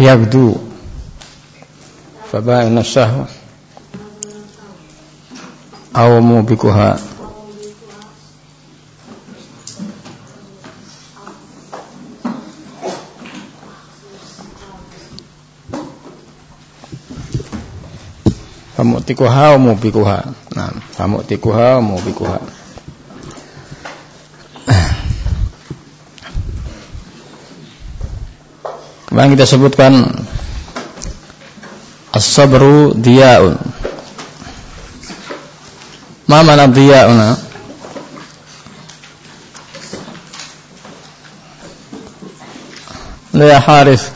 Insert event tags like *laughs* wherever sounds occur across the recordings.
يغدو فبائن الشهوة أو موبكها Famu'tikuha wa mubikuha. Nah, famu'tikuha wa mubikuha. Kemarin kita sebutkan As-sabru diya'un. Ma mana diya'una? Ya Harith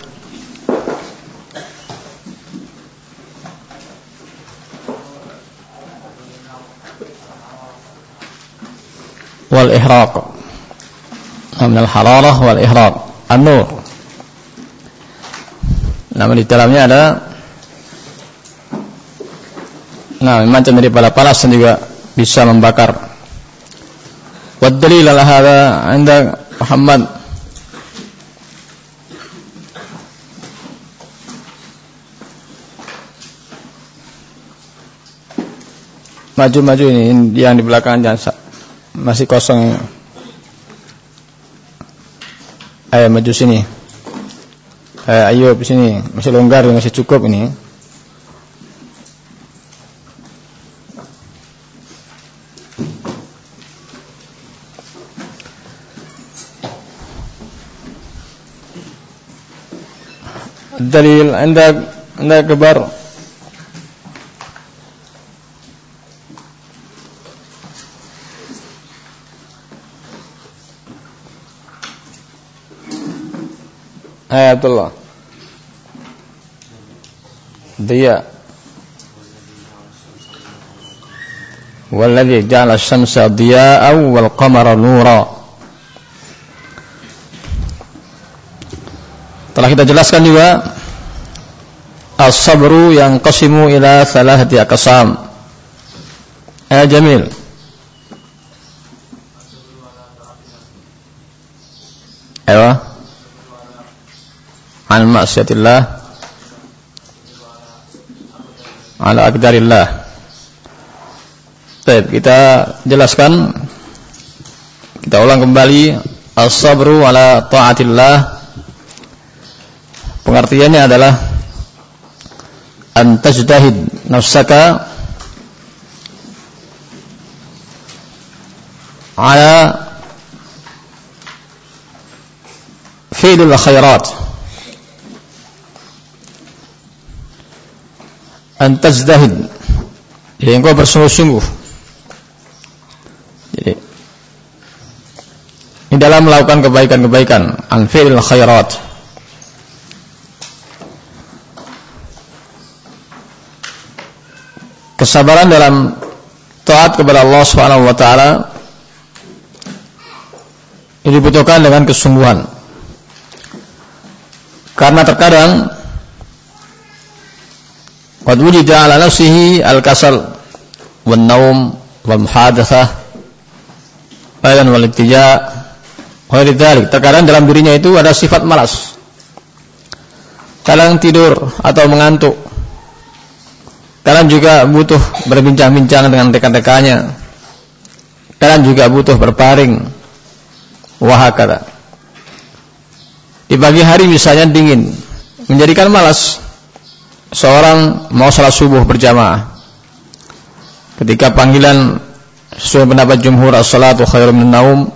wal ihraq min al hararah wal ihraq an-nur namun di dalamnya ada nah macam dari pala palas dan juga bisa membakar. Wa dalil ala hadha anda Muhammad. Maju-maju ini yang di belakang jangan masih kosong ayo maju sini ayo, ayo sini. Masih longgar masih cukup ini. Dalil anda anda kebar Hai Abdullah. Dia. Walladhi ja'ala asy-syamsa diya'an wal qamara nura. Telah kita jelaskan juga as-sabru yang qasimu ila thalathati aqsam. Ya Jamil. Ayo an maksiatillah. Ala akdarillah Baik, kita jelaskan. Kita ulang kembali. As-sabru ala taatillah. Pengertiannya adalah an tajdahid nafsaka ala fi'lil khairat antazdahid jadi engkau bersungguh-sungguh. Jadi ini dalam melakukan kebaikan-kebaikan. Anfil khairat. Kesabaran dalam taat kepada Allah Subhanahu wa taala ini dibutuhkan dengan kesungguhan. Karena terkadang Qad wujida ala nafsihi al-kasal wan naum wal muhadatsah ayat wal ittija. Terkadang dalam dirinya itu ada sifat malas. Kadang tidur atau mengantuk. Kadang juga butuh berbincang-bincang dengan rekan-rekannya. Kadang juga butuh berparing. Wahakata. Di pagi hari misalnya dingin, menjadikan malas seorang mau salat subuh berjamaah. Ketika panggilan sesuai pendapat jumhur as-salatu khairun min naum.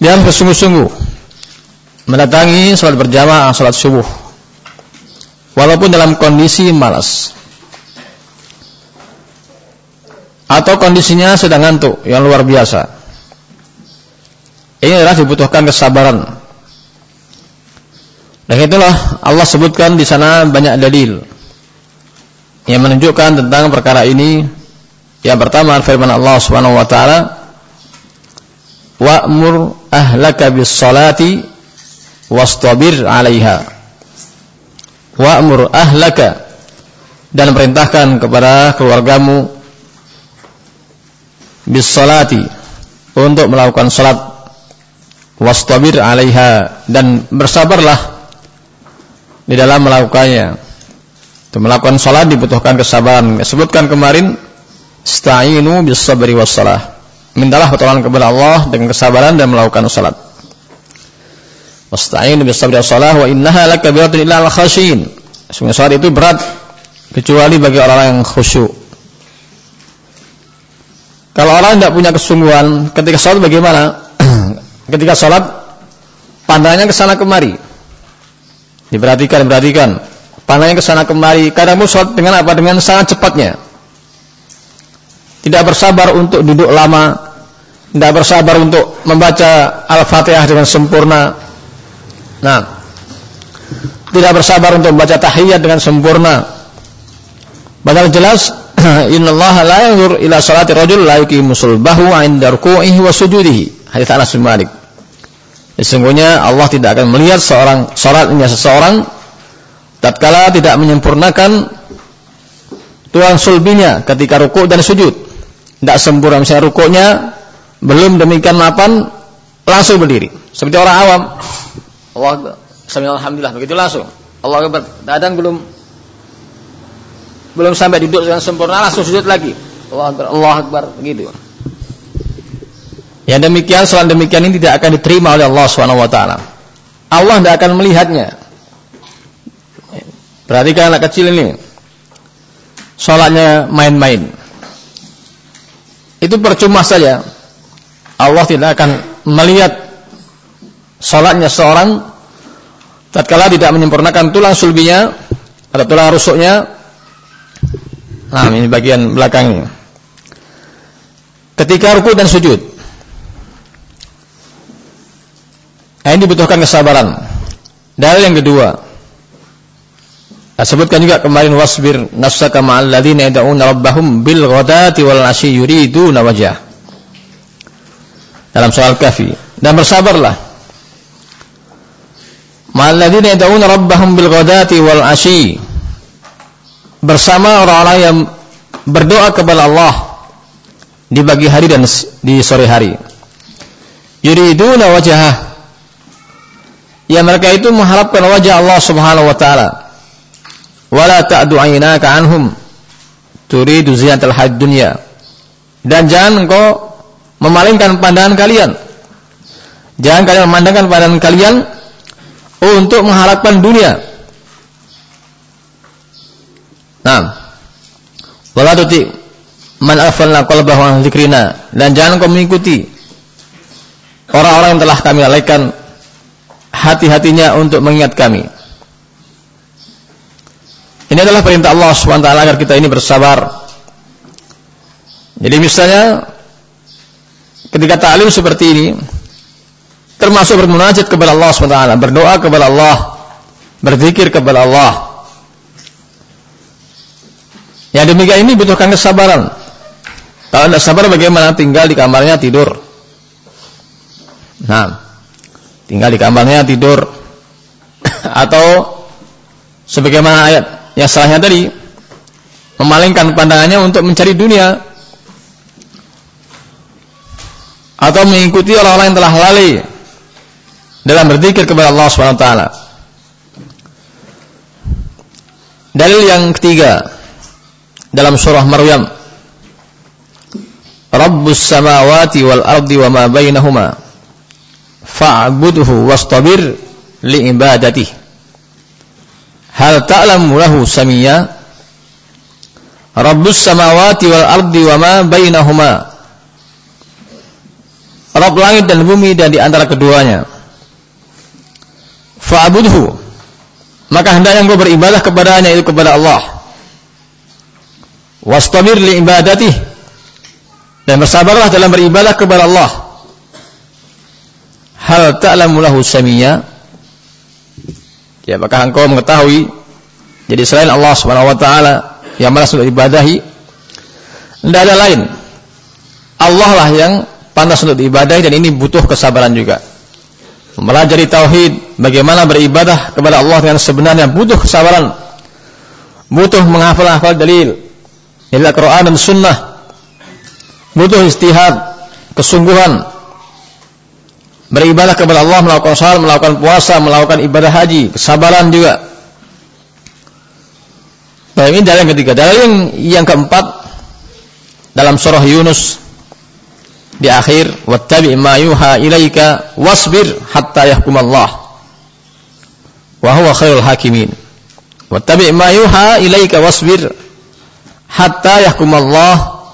Dia bersungguh-sungguh mendatangi salat berjamaah salat subuh. Walaupun dalam kondisi malas. Atau kondisinya sedang ngantuk yang luar biasa. Ini adalah dibutuhkan kesabaran dan itulah Allah sebutkan di sana banyak dalil yang menunjukkan tentang perkara ini. Yang pertama firman Allah Subhanahu wa taala, "Wa'mur ahlaka bis salati wastabir 'alaiha." Wa'mur ahlaka dan perintahkan kepada keluargamu bis salati untuk melakukan salat wastabir 'alaiha dan bersabarlah di dalam melakukannya. Untuk melakukan salat dibutuhkan kesabaran. Sebutkan kemarin sta'inu bis sabri was. Mintalah pertolongan kepada Allah dengan kesabaran dan melakukan salat. Wasta'inu bis sabri was wa innaha lakabiratun illa al khashin. Sungguh salat itu berat kecuali bagi orang yang khusyuk. Kalau orang tidak punya kesungguhan ketika salat bagaimana? *clears throat* ketika salat pandangnya ke sana kemari. Diperhatikan, diperhatikan. Pandangnya ke sana kemari. Kadang sholat dengan apa? Dengan sangat cepatnya. Tidak bersabar untuk duduk lama. Tidak bersabar untuk membaca Al-Fatihah dengan sempurna. Nah, tidak bersabar untuk membaca tahiyat dengan sempurna. Padahal jelas *clears throat* Inna Allah la yanzur ila salati rajul la yuqimu sulbahu 'inda ruku'ihi wa sujudihi. Hadis Anas bin Malik. Sesungguhnya Allah tidak akan melihat seorang salatnya seseorang tatkala tidak menyempurnakan tulang sulbinya ketika rukuk dan sujud. Tidak sempurna misalnya rukuknya belum demikian mapan langsung berdiri. Seperti orang awam. Allah alhamdulillah begitu langsung. Allah Akbar. Belum belum sampai duduk dengan sempurna langsung sujud lagi. Allah Akbar, Allah Akbar begitu. Yang demikian salat demikian ini tidak akan diterima oleh Allah taala. Allah tidak akan melihatnya. Perhatikan anak kecil ini. Salatnya main-main. Itu percuma saja. Allah tidak akan melihat salatnya seorang tatkala tidak menyempurnakan tulang sulbinya atau tulang rusuknya. Nah, ini bagian belakangnya. Ketika rukuk dan sujud. Nah, ini dibutuhkan kesabaran. Dalil yang kedua. Saya sebutkan juga kemarin wasbir nafsaka ma'al ladzina yad'una rabbahum bil ghadati wal 'ashyi yuriduna wajah. Dalam soal kafi dan bersabarlah. Ma'al ladzina yad'una rabbahum bil ghadati wal 'ashyi. Bersama orang-orang yang berdoa kepada Allah di pagi hari dan di sore hari. Yuriduna wajhah ya mereka itu mengharapkan wajah Allah Subhanahu wa taala. Wala ta'du 'ainaka 'anhum turidu zinatal hayat dunya. Dan jangan engkau memalingkan pandangan kalian. Jangan kalian memandangkan pandangan kalian untuk mengharapkan dunia. Nah, wala tuti man afalna qalbahu an dzikrina dan jangan kau mengikuti orang-orang yang telah kami lalaikan hati-hatinya untuk mengingat kami. Ini adalah perintah Allah SWT agar kita ini bersabar. Jadi misalnya ketika ta'lim seperti ini termasuk bermunajat kepada Allah SWT, berdoa kepada Allah, berzikir kepada Allah. Yang demikian ini butuhkan kesabaran. Kalau tidak sabar bagaimana tinggal di kamarnya tidur. Nah, tinggal di kamarnya tidur. *coughs* Atau sebagaimana ayat yang salahnya tadi memalingkan pandangannya untuk mencari dunia. Atau mengikuti orang-orang yang telah lalai dalam berzikir kepada Allah SWT. Dalil yang ketiga dalam surah Maryam. Rabbus samawati wal ardi wa ma bainahuma fa'budhu wastabir li ibadati hal ta'lamu lahu samia? Rabbus samawati wal ardi wa ma bainahuma. Rabb langit dan bumi dan di antara keduanya. Fa'budhu. Maka hendaknya engkau beribadah kepadanya itu kepada Allah. Wastabir li ibadati dan bersabarlah dalam beribadah kepada Allah hal ta'lamu lahu samia? Ya apakah engkau mengetahui? Jadi selain Allah Subhanahu wa taala yang malas untuk ibadahi tidak ada lain. Allah lah yang pantas untuk diibadahi dan ini butuh kesabaran juga. Mempelajari tauhid bagaimana beribadah kepada Allah dengan sebenarnya butuh kesabaran. Butuh menghafal-hafal dalil. Dari Al-Quran dan Sunnah. Butuh istihad kesungguhan beribadah kepada Allah, melakukan salat, melakukan puasa, melakukan ibadah haji, kesabaran juga. Baik, ini dalil yang ketiga. Dalil yang, yang keempat dalam surah Yunus di akhir wattabi ma yuha ilaika wasbir hatta yahkum Allah wa huwa khairul hakimin. Wattabi ma yuha ilaika wasbir hatta yahkum Allah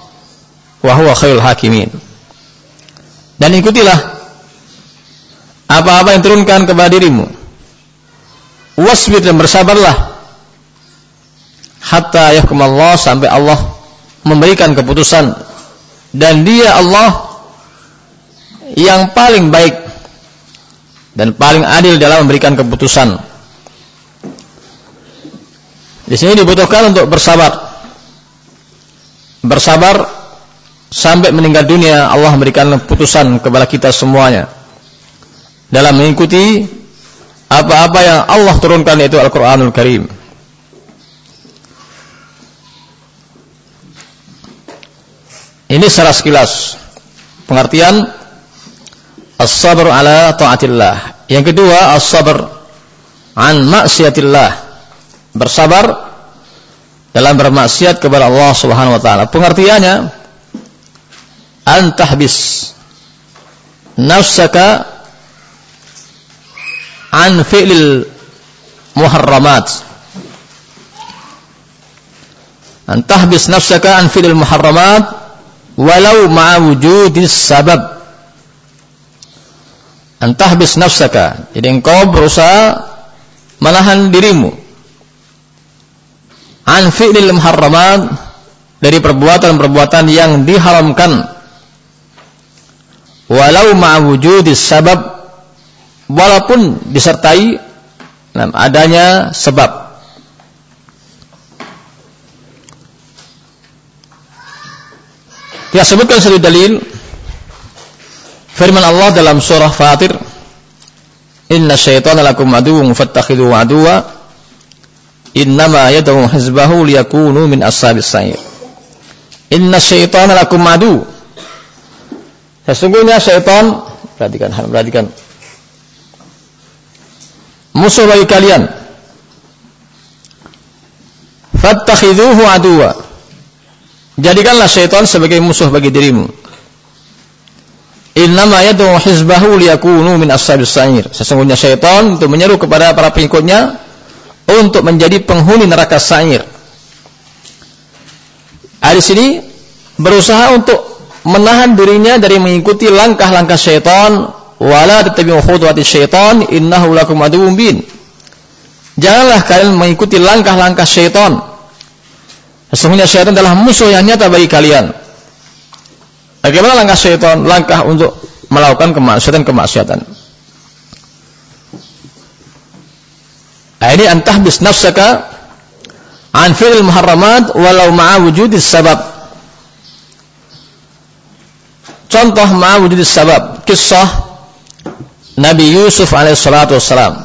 wa huwa khairul hakimin. Dan ikutilah apa-apa yang turunkan kepada dirimu. Wasbir dan bersabarlah hatta yahkum Allah sampai Allah memberikan keputusan dan dia Allah yang paling baik dan paling adil dalam memberikan keputusan. Di sini dibutuhkan untuk bersabar. Bersabar sampai meninggal dunia Allah memberikan keputusan kepada kita semuanya dalam mengikuti apa-apa yang Allah turunkan yaitu Al-Qur'anul Karim. Ini secara sekilas pengertian as-sabr ala taatillah. Yang kedua as-sabr an maksiatillah. Bersabar dalam bermaksiat kepada Allah Subhanahu wa taala. Pengertiannya antahbis nafsaka an fi'lil muharramat. Antahbis nafsaka an fi'lil muharramat walau ma'a wujudis sabab antah bis nafsaka jadi engkau berusaha menahan dirimu. an fi'lil muharramat dari perbuatan-perbuatan yang diharamkan. walau ma'a wujudis sabab walaupun disertai adanya sebab. Ya sebutkan satu dalil. Firman Allah dalam surah Fatir Inna syaitana lakum aduwwun fattakhidhu aduwa innama yad'u hizbahu liyakunu min ashabis sa'ir Inna syaitana lakum adu. Sesungguhnya syaitan perhatikan perhatikan musuh bagi kalian fattakhidhuhu aduwa Jadikanlah syaitan sebagai musuh bagi dirimu. Innama yad'u hizbahu liyakunu min ashabis sa'ir. Sesungguhnya syaitan untuk menyeru kepada para pengikutnya untuk menjadi penghuni neraka sa'ir. Di sini berusaha untuk menahan dirinya dari mengikuti langkah-langkah syaitan wala tattabi'u khutuwati syaitan innahu lakum aduwwun bin. Janganlah kalian mengikuti langkah-langkah syaitan Sesungguhnya syaitan adalah musuh yang nyata bagi kalian. Bagaimana langkah syaitan? Langkah untuk melakukan kemaksiatan-kemaksiatan. Nah, ini antah bis nafsaka an fi'il muharramat walau ma'a wujudis sabab. Contoh ma'a wujudis sabab. Kisah Nabi Yusuf alaihissalatu wassalam.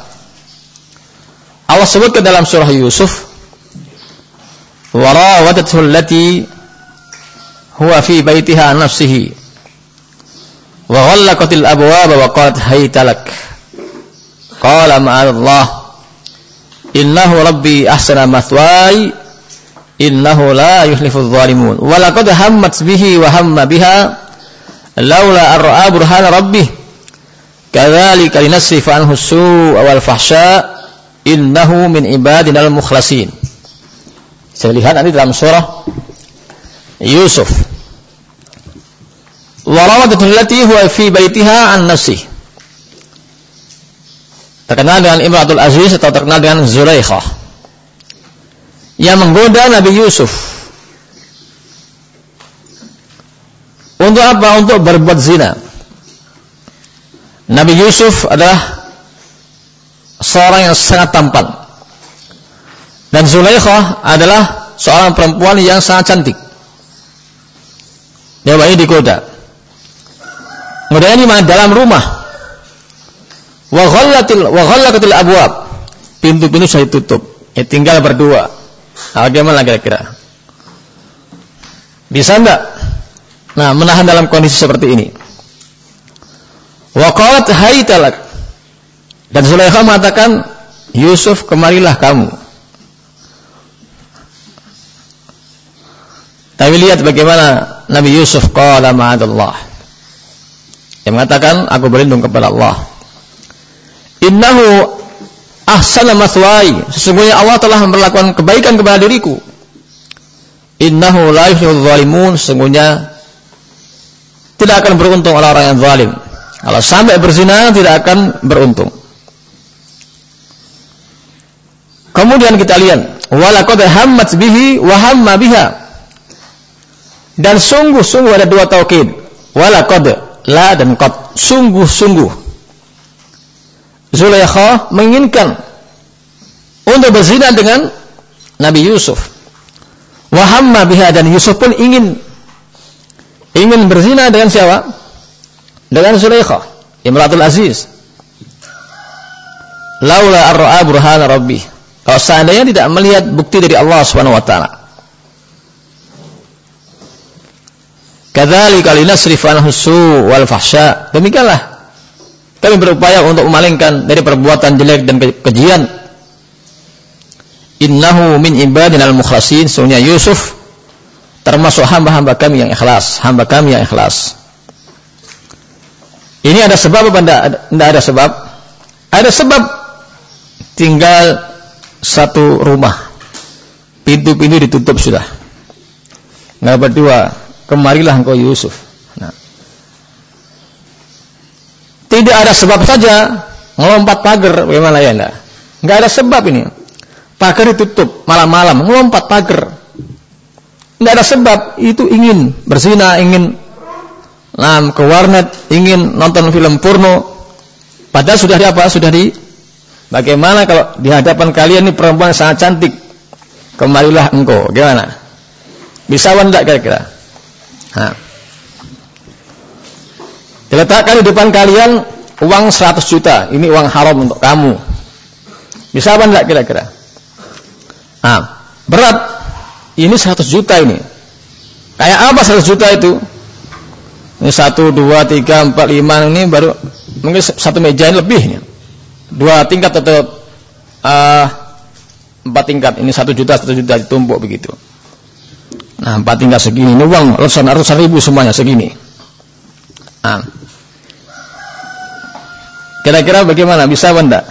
Allah sebutkan dalam surah Yusuf وراودته التي هو في بيتها عن نفسه وغلقت الأبواب وقالت هيت لك قال معاذ الله إنه ربي أحسن مثواي إنه لا يخلف الظالمون ولقد همت به وهم بها لولا أن رأى برهان Kadzalika linasrifa anhu su'a wal fahsya innahu min ibadinal mukhlasin. Saya lihat nanti dalam surah Yusuf. Wa rawadatun allati huwa fi baitiha an nafsi. Terkenal dengan Imratul Aziz atau terkenal dengan Zulaikha. Yang menggoda Nabi Yusuf. Untuk apa? Untuk berbuat zina. Nabi Yusuf adalah seorang yang sangat tampan. Dan Zulaikha adalah seorang perempuan yang sangat cantik. Dia banyak digoda. Kemudian ini dalam rumah. Wa ghallatil wa ghallaqatil abwab. Pintu-pintu saya tutup. Ya tinggal berdua. Nah, bagaimana kira-kira? Bisa enggak? Nah, menahan dalam kondisi seperti ini. Wa qalat haytalak. Dan Zulaikha mengatakan, Yusuf kemarilah kamu. Tapi lihat bagaimana Nabi Yusuf qala ma'adallah. Yang mengatakan aku berlindung kepada Allah. Innahu ahsana mathwai. Sesungguhnya Allah telah memperlakukan kebaikan kepada diriku. Innahu la yuhibbul zalimun. Sesungguhnya tidak akan beruntung orang-orang yang zalim. Kalau sampai berzina tidak akan beruntung. Kemudian kita lihat, walaqad hammat bihi wa hamma biha. Dan sungguh-sungguh ada dua taukid. Walaqad la dan qad. Sungguh-sungguh. Zulaikha menginginkan untuk berzina dengan Nabi Yusuf. Wa hamma biha dan Yusuf pun ingin ingin berzina dengan siapa? Dengan Zulaikha, Imratul Aziz. Laula ar-ra'a burhana rabbih kalau seandainya tidak melihat bukti dari Allah Subhanahu wa taala. Kadzalika linasrif anhu wal fahsya. Demikianlah kami berupaya untuk memalingkan dari perbuatan jelek dan kejian. Innahu min ibadina al-mukhlasin. Sungguhnya Yusuf termasuk hamba-hamba kami yang ikhlas, hamba kami yang ikhlas. Ini ada sebab apa tidak ada sebab? Ada sebab tinggal satu rumah. Pintu-pintu ditutup sudah. Nggak berdua, kemarilah engkau Yusuf. Nah. Tidak ada sebab saja melompat pagar bagaimana ya enggak? Enggak ada sebab ini. Pagar ditutup malam-malam, melompat pagar. Enggak ada sebab, itu ingin berzina, ingin nah, ke warnet, ingin nonton film porno. Padahal sudah di apa? Sudah di Bagaimana kalau di hadapan kalian ini perempuan sangat cantik? Kembalilah engkau. Gimana? Bisa enggak kira-kira? Nah. Diletakkan di depan kalian uang 100 juta. Ini uang haram untuk kamu. Bisa apa enggak kira-kira? Nah, berat. Ini 100 juta ini. Kayak apa 100 juta itu? Ini 1, 2, 3, 4, 5 ini baru mungkin satu meja ini lebih. Dua tingkat atau uh, empat tingkat. Ini satu juta satu juta ditumpuk begitu. Nah empat tingkat segini. Ini uang ratusan ratusan ribu semuanya segini. Nah. kira-kira bagaimana? Bisa apa enggak?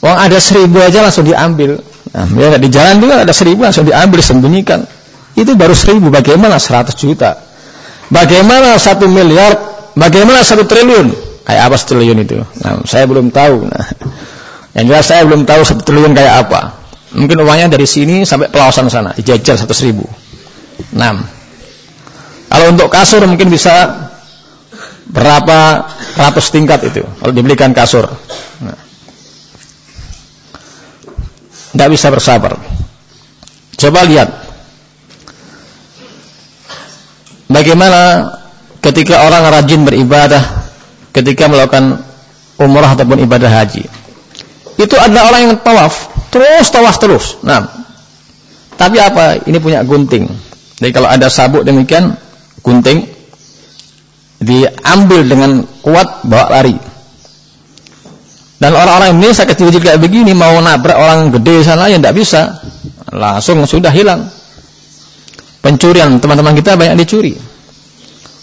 Uang ada seribu aja langsung diambil. Nah, ya, di jalan juga ada seribu langsung diambil sembunyikan itu baru seribu. Bagaimana seratus juta bagaimana satu miliar bagaimana satu triliun Kayak apa setriliun itu? Nah, saya belum tahu. Nah, yang jelas saya belum tahu satu triliun kayak apa. Mungkin uangnya dari sini sampai pelawasan sana, dijajal satu ribu. Nah, kalau untuk kasur mungkin bisa berapa ratus tingkat itu kalau dibelikan kasur. Nah. Bisa bersabar. Coba lihat bagaimana ketika orang rajin beribadah ketika melakukan umrah ataupun ibadah haji. Itu adalah orang yang tawaf, terus tawaf terus. Nah, tapi apa? Ini punya gunting. Jadi kalau ada sabuk demikian, gunting diambil dengan kuat bawa lari. Dan orang-orang Indonesia kecil-kecil kayak begini mau nabrak orang gede sana ya tidak bisa. Langsung sudah hilang. Pencurian teman-teman kita banyak dicuri.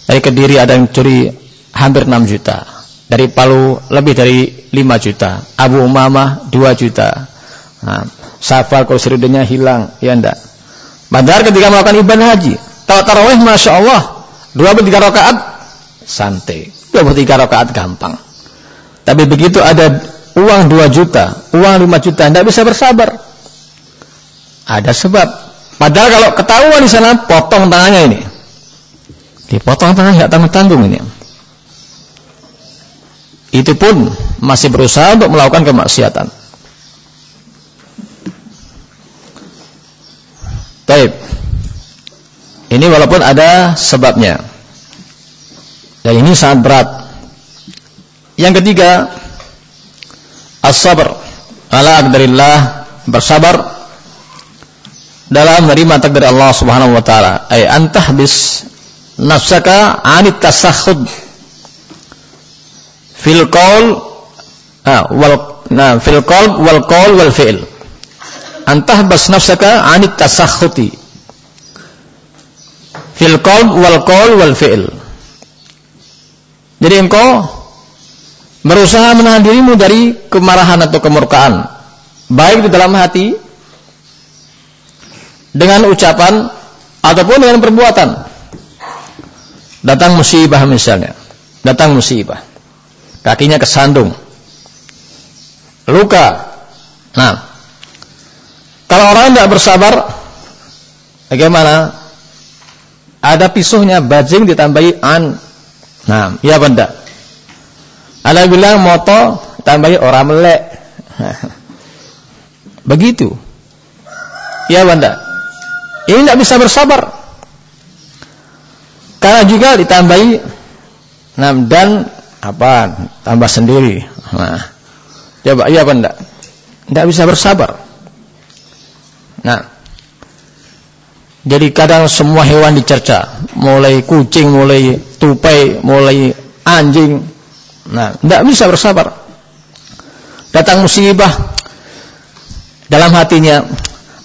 Dari Kediri ada yang curi hampir 6 juta. Dari Palu lebih dari 5 juta. Abu Umamah 2 juta. Nah, Safal kursiridenya hilang, ya enggak. Padahal ketika melakukan ibadah haji, kalau tarawih Masya Allah, 23 rakaat santai. 23 rakaat gampang. Tapi begitu ada uang 2 juta, uang 5 juta, tidak bisa bersabar. Ada sebab. Padahal kalau ketahuan di sana, potong tangannya ini. Dipotong tangan nggak tanggung-tanggung ini itu pun masih berusaha untuk melakukan kemaksiatan. Taib. Ini walaupun ada sebabnya. Dan ini sangat berat. Yang ketiga, as-sabr ala bersabar dalam menerima takdir Allah Subhanahu wa taala. Ay antahbis nafsaka 'anit tasakhud fil qaul ah, wal nah fil qaul wal qaul wal fi'l antah bas nafsaka anit tasakhuti fil qalb wal qaul wal fi'l. Jadi engkau berusaha menahan dirimu dari kemarahan atau kemurkaan, baik di dalam hati dengan ucapan ataupun dengan perbuatan. Datang musibah misalnya, datang musibah, kakinya kesandung, luka. Nah, kalau orang tidak bersabar, bagaimana? Ada pisuhnya, bajing ditambahi an. Nah, iya benda. Ada bilang moto tambahi orang melek. *laughs* Begitu. Iya benda. Ini tidak bisa bersabar. Karena juga ditambahi dan apa tambah sendiri. Nah, coba iya benda. Tidak bisa bersabar. Nah, jadi kadang semua hewan dicerca, mulai kucing, mulai tupai, mulai anjing. Nah, tidak bisa bersabar. Datang musibah dalam hatinya,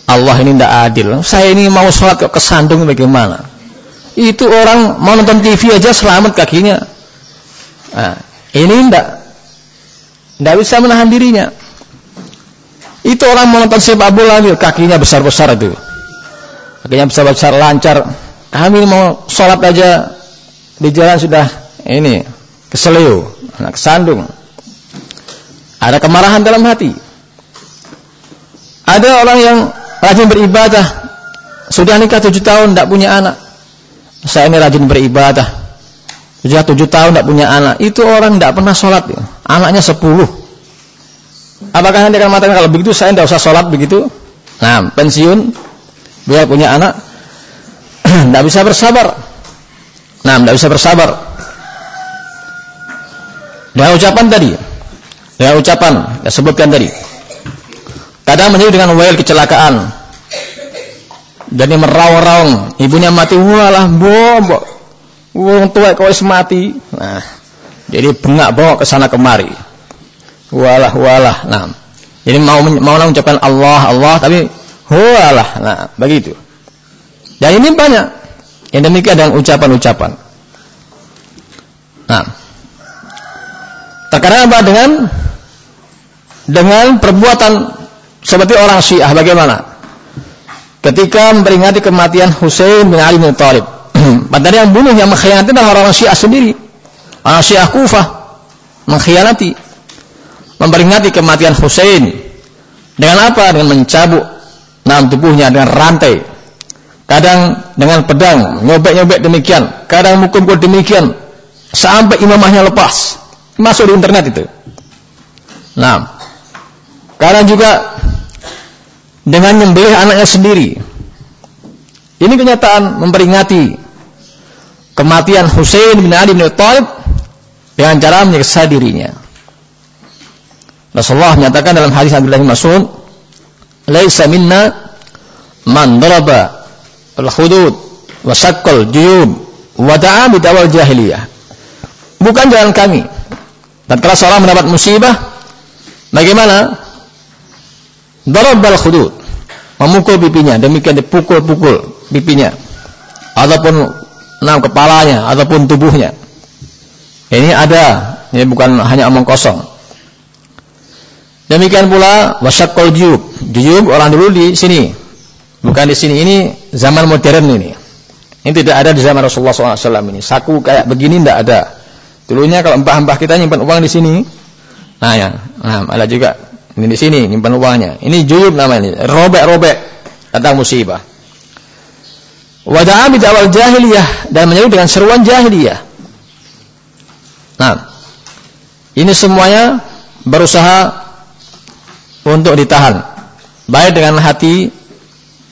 Allah ini tidak adil. Saya ini mau sholat kok kesandung bagaimana? Itu orang mau nonton TV aja selamat kakinya. Nah, ini tidak tidak bisa menahan dirinya. Itu orang mau nonton sepak bola kakinya besar-besar itu kakinya besar-besar lancar kami mau sholat aja di jalan sudah ini keselio anak sandung ada kemarahan dalam hati ada orang yang rajin beribadah. Sudah nikah tujuh tahun tidak punya anak. Saya ini rajin beribadah. Sudah tujuh tahun tidak punya anak. Itu orang tidak pernah sholat ya. anaknya sepuluh. Apakah anda akan mengatakan kalau begitu saya tidak usah sholat begitu? Nah pensiun dia punya anak. *clears throat* Tidak bisa bersabar. Nah tidak bisa bersabar. Dengan ucapan tadi dengan ucapan yang sebutkan tadi kadang menjadi dengan wail kecelakaan jadi meraung-raung ibunya mati walah bobo wong tua kau mati nah jadi bengak bawa ke sana kemari walah walah nah jadi mau mau mengucapkan Allah Allah tapi Hualah. Nah, begitu. Dan ini banyak. Yang demikian dengan ucapan-ucapan. Nah. Terkadang apa dengan dengan perbuatan seperti orang Syiah bagaimana? Ketika memperingati kematian Husain bin Ali bin Thalib. *clears throat* Padahal yang bunuh yang mengkhianati adalah orang Syiah sendiri. Orang Syiah Kufah. Mengkhianati. Memperingati kematian Husain. Dengan apa? Dengan mencabuk nah tubuhnya dengan rantai. Kadang dengan pedang nyobek-nyobek demikian. Kadang mukul-mukul demikian. Sampai imamahnya lepas. Masuk di internet itu. Nah. Kadang juga dengan nyembelih anaknya sendiri ini kenyataan memperingati kematian Hussein bin Ali bin Thalib dengan cara menyiksa dirinya Rasulullah menyatakan dalam hadis Abdullah bin Mas'ud laisa minna man daraba al-hudud wa saqqal juyub wa da'a bidawal jahiliyah. Bukan jalan kami. Dan kalau seorang mendapat musibah, bagaimana? Darabal hudud. Memukul pipinya, demikian dipukul-pukul pipinya. Ataupun enam kepalanya, ataupun tubuhnya. Ini ada, ini bukan hanya omong kosong. Demikian pula wasaqqal juyub. Juyub orang dulu di sini. Bukan di sini. Ini zaman modern ini. Ini tidak ada di zaman Rasulullah SAW ini. Saku kayak begini tidak ada. Dulunya kalau mbah-mbah kita nyimpan uang di sini. Nah ya, nah, ada juga. Ini di sini nyimpan uangnya. Ini juyub namanya. Robek-robek tentang musibah. Wada'a bid'awal jahiliyah dan menyeru dengan seruan jahiliyah. Nah, ini semuanya berusaha untuk ditahan baik dengan hati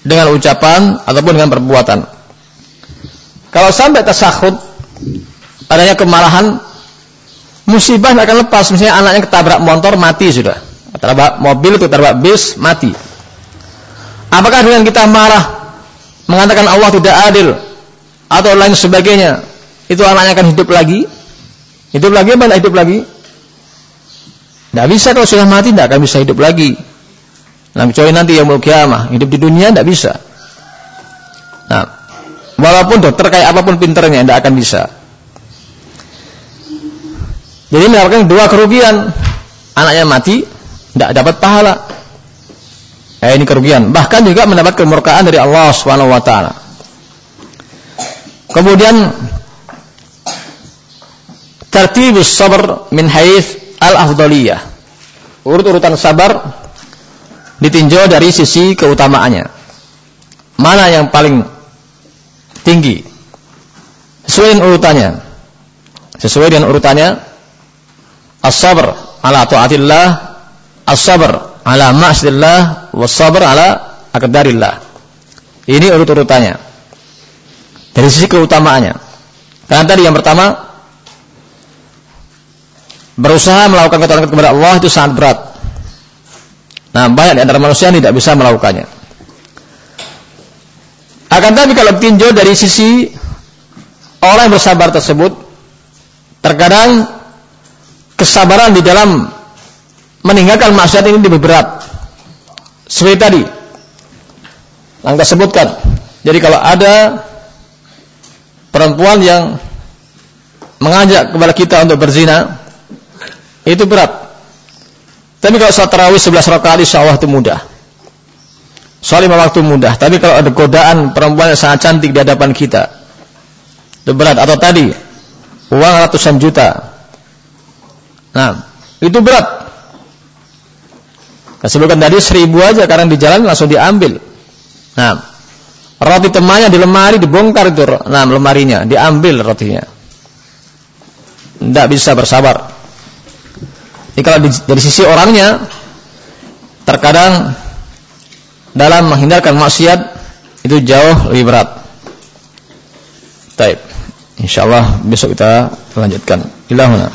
dengan ucapan ataupun dengan perbuatan kalau sampai tersahut adanya kemarahan musibah akan lepas misalnya anaknya ketabrak motor mati sudah ketabrak mobil ketabrak bis mati apakah dengan kita marah mengatakan Allah tidak adil atau lain sebagainya itu anaknya akan hidup lagi hidup lagi apa hidup lagi tidak bisa kalau sudah mati tidak akan bisa hidup lagi. Nah, kecuali nanti yang kiamah, hidup di dunia tidak bisa. Nah, Walaupun dokter kayak apa pun pinternya tidak akan bisa. Jadi mendapatkan dua kerugian. Anaknya mati, tidak dapat pahala. Eh, ini kerugian. Bahkan juga mendapat kemurkaan dari Allah Subhanahu wa taala. Kemudian tertibus sabar min haits al-afdaliyah. Urut-urutan sabar ditinjau dari sisi keutamaannya. Mana yang paling tinggi? Sesuai dengan urutannya. Sesuai dengan urutannya as-sabr ala taatillah, as-sabr ala ma'siyillah, was-sabr ala aqdarillah. Ini urut-urutannya. Dari sisi keutamaannya. Karena tadi yang pertama berusaha melakukan ketaatan kepada Allah itu sangat berat. Nah, banyak di antara manusia yang tidak bisa melakukannya. Akan tapi kalau tinjau dari sisi orang yang bersabar tersebut, terkadang kesabaran di dalam meninggalkan maksiat ini lebih berat. Seperti tadi, yang kita sebutkan. Jadi kalau ada perempuan yang mengajak kepada kita untuk berzina, itu berat. Tapi kalau sholat tarawih 11 rakaat insya Allah itu mudah. Soal lima waktu mudah. Tapi kalau ada godaan perempuan yang sangat cantik di hadapan kita, itu berat. Atau tadi uang ratusan juta. Nah, itu berat. Sebutkan tadi seribu aja karena di jalan langsung diambil. Nah, roti temannya di lemari dibongkar itu. Nah, lemarinya diambil rotinya. Tidak bisa bersabar. Jadi kalau dari sisi orangnya terkadang dalam menghindarkan maksiat itu jauh lebih berat. Baik. Insyaallah besok kita lanjutkan. Ilahuna.